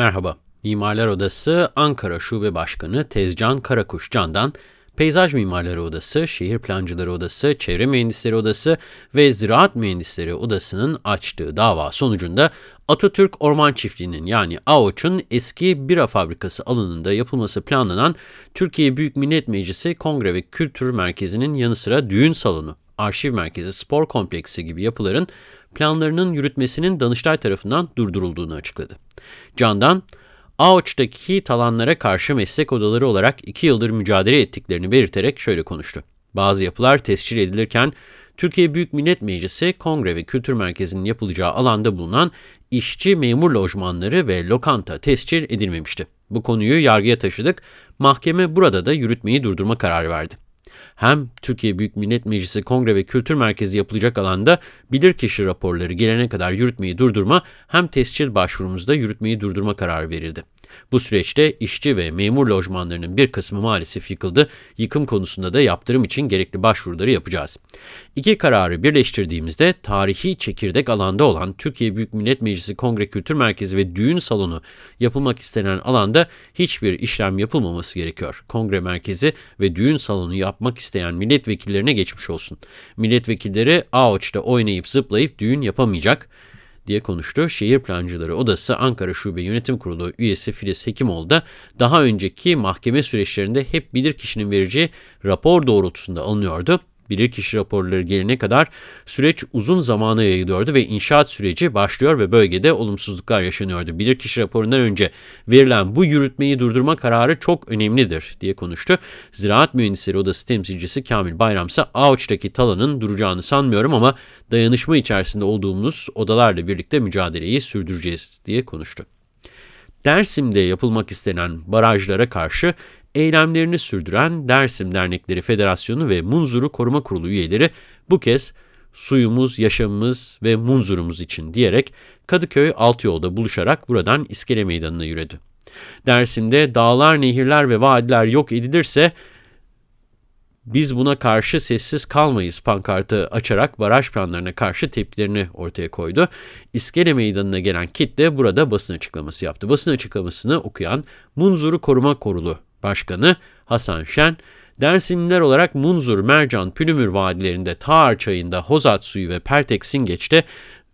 Merhaba, Mimarlar Odası Ankara Şube Başkanı Tezcan Karakuş Can'dan, Peyzaj Mimarları Odası, Şehir Plancıları Odası, Çevre Mühendisleri Odası ve Ziraat Mühendisleri Odası'nın açtığı dava sonucunda Atatürk Orman Çiftliği'nin yani AOÇ'un eski bira fabrikası alanında yapılması planlanan Türkiye Büyük Millet Meclisi Kongre ve Kültür Merkezi'nin yanı sıra düğün salonu, arşiv merkezi, spor kompleksi gibi yapıların planlarının yürütmesinin Danıştay tarafından durdurulduğunu açıkladı. Candan, AOÇ'daki talanlara karşı meslek odaları olarak iki yıldır mücadele ettiklerini belirterek şöyle konuştu. Bazı yapılar tescil edilirken Türkiye Büyük Millet Meclisi Kongre ve Kültür Merkezi'nin yapılacağı alanda bulunan işçi memur lojmanları ve lokanta tescil edilmemişti. Bu konuyu yargıya taşıdık. Mahkeme burada da yürütmeyi durdurma kararı verdi. Hem Türkiye Büyük Millet Meclisi Kongre ve Kültür Merkezi yapılacak alanda bilirkişi raporları gelene kadar yürütmeyi durdurma hem tescil başvurumuzda yürütmeyi durdurma kararı verildi. Bu süreçte işçi ve memur lojmanlarının bir kısmı maalesef yıkıldı. Yıkım konusunda da yaptırım için gerekli başvuruları yapacağız. İki kararı birleştirdiğimizde tarihi çekirdek alanda olan Türkiye Büyük Millet Meclisi Kongre Kültür Merkezi ve düğün salonu yapılmak istenen alanda hiçbir işlem yapılmaması gerekiyor. Kongre merkezi ve düğün salonu yapmak isteyen milletvekillerine geçmiş olsun. Milletvekilleri AOÇ'da oynayıp zıplayıp düğün yapamayacak diye konuştu. Şehir Plancıları Odası Ankara Şube Yönetim Kurulu üyesi Filiz Hekimoğlu da daha önceki mahkeme süreçlerinde hep bilirkişinin vereceği rapor doğrultusunda alınıyordu. Bilirkişi raporları gelene kadar süreç uzun zamana yayılıyordu ve inşaat süreci başlıyor ve bölgede olumsuzluklar yaşanıyordu. Bilirkişi raporundan önce verilen bu yürütmeyi durdurma kararı çok önemlidir diye konuştu. Ziraat Mühendisleri Odası temsilcisi Kamil Bayramsa Ağaç'taki talanın duracağını sanmıyorum ama dayanışma içerisinde olduğumuz odalarla birlikte mücadeleyi sürdüreceğiz diye konuştu. Dersim'de yapılmak istenen barajlara karşı eylemlerini sürdüren Dersim Dernekleri Federasyonu ve Munzur'u Koruma Kurulu üyeleri bu kez suyumuz, yaşamımız ve munzurumuz için diyerek Kadıköy Altıyol'da buluşarak buradan İskele Meydanı'na yürüdü. Dersim'de dağlar, nehirler ve vadiler yok edilirse biz buna karşı sessiz kalmayız pankartı açarak baraj planlarına karşı tepkilerini ortaya koydu. İskele Meydanı'na gelen kitle burada basın açıklaması yaptı. Basın açıklamasını okuyan Munzur'u Koruma Kurulu Başkanı Hasan Şen, Dersimliler olarak Munzur, Mercan, Pülümür vadilerinde Tağar Çayı'nda Hozat suyu ve Pertek Singeç'te,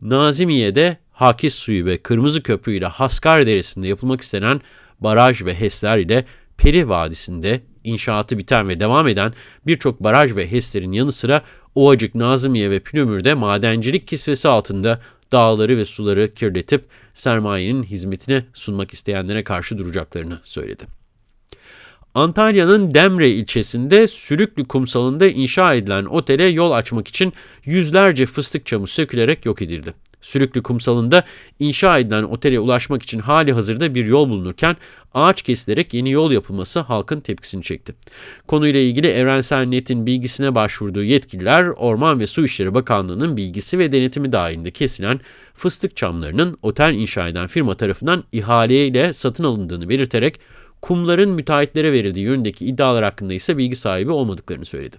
Nazimiye'de Hakis suyu ve Kırmızı Köprü ile Haskar Deresi'nde yapılmak istenen baraj ve HES'ler ile Peri Vadisi'nde inşaatı biten ve devam eden birçok baraj ve HES'lerin yanı sıra Ovacık, Nazımiye ve Pülümür'de madencilik kisvesi altında dağları ve suları kirletip sermayenin hizmetine sunmak isteyenlere karşı duracaklarını söyledi. Antalya'nın Demre ilçesinde Sülüklü kumsalında inşa edilen otele yol açmak için yüzlerce fıstık çamı sökülerek yok edildi. Sülüklü kumsalında inşa edilen otele ulaşmak için hali hazırda bir yol bulunurken ağaç kesilerek yeni yol yapılması halkın tepkisini çekti. Konuyla ilgili Evrensel Net'in bilgisine başvurduğu yetkililer Orman ve Su İşleri Bakanlığı'nın bilgisi ve denetimi dahilinde kesilen fıstık çamlarının otel inşa eden firma tarafından ihaleyle satın alındığını belirterek kumların müteahhitlere verildiği yönündeki iddialar hakkında ise bilgi sahibi olmadıklarını söyledi.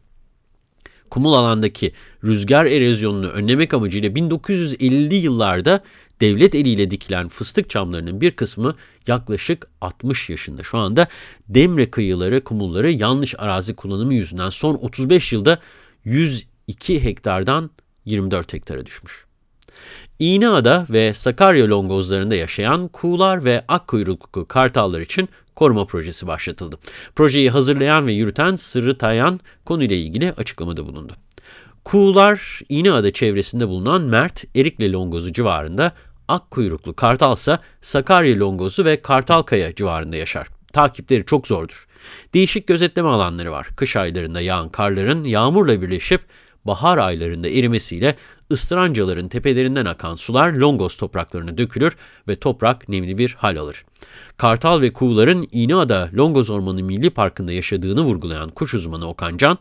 Kumul alandaki rüzgar erozyonunu önlemek amacıyla 1950'li yıllarda devlet eliyle dikilen fıstık çamlarının bir kısmı yaklaşık 60 yaşında. Şu anda Demre kıyıları, kumulları yanlış arazi kullanımı yüzünden son 35 yılda 102 hektardan 24 hektara düşmüş. İğneada ve Sakarya longozlarında yaşayan kuğular ve akkuyruklu kartallar için koruma projesi başlatıldı. Projeyi hazırlayan ve yürüten Sırrı Tayan konuyla ilgili açıklamada bulundu. Kuğular İğneada çevresinde bulunan Mert, Erikli Longozu civarında, akkuyruklu kartal ise Sakarya Longozu ve Kartalkaya civarında yaşar. Takipleri çok zordur. Değişik gözetleme alanları var. Kış aylarında yağan karların yağmurla birleşip bahar aylarında erimesiyle ıstırancaların tepelerinden akan sular Longos topraklarına dökülür ve toprak nemli bir hal alır. Kartal ve kuğuların İğneada Longos Ormanı Milli Parkı'nda yaşadığını vurgulayan kuş uzmanı Okan Can,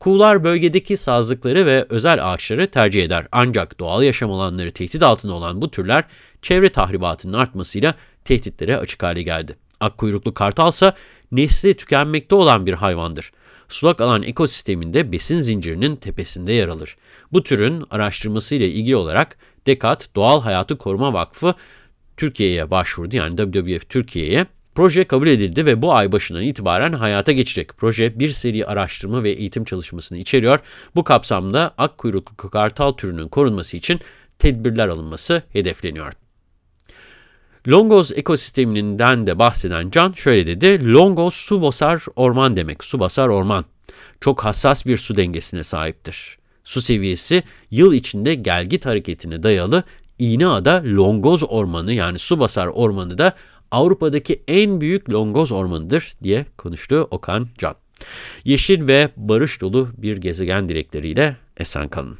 Kuğular bölgedeki sazlıkları ve özel ağaçları tercih eder. Ancak doğal yaşam alanları tehdit altında olan bu türler çevre tahribatının artmasıyla tehditlere açık hale geldi. Akkuyruklu kartalsa nesli tükenmekte olan bir hayvandır sulak alan ekosisteminde besin zincirinin tepesinde yer alır. Bu türün araştırmasıyla ilgili olarak DEKAT Doğal Hayatı Koruma Vakfı Türkiye'ye başvurdu yani WWF Türkiye'ye. Proje kabul edildi ve bu ay başından itibaren hayata geçecek. Proje bir seri araştırma ve eğitim çalışmasını içeriyor. Bu kapsamda ak kuyruklu kartal türünün korunması için tedbirler alınması hedefleniyor. Longoz ekosisteminden de bahseden Can şöyle dedi. Longoz su basar orman demek. Su basar orman. Çok hassas bir su dengesine sahiptir. Su seviyesi yıl içinde gelgit hareketine dayalı İğneada Longoz Ormanı yani su basar ormanı da Avrupa'daki en büyük longoz ormanıdır diye konuştu Okan Can. Yeşil ve barış dolu bir gezegen dilekleriyle esen kalın.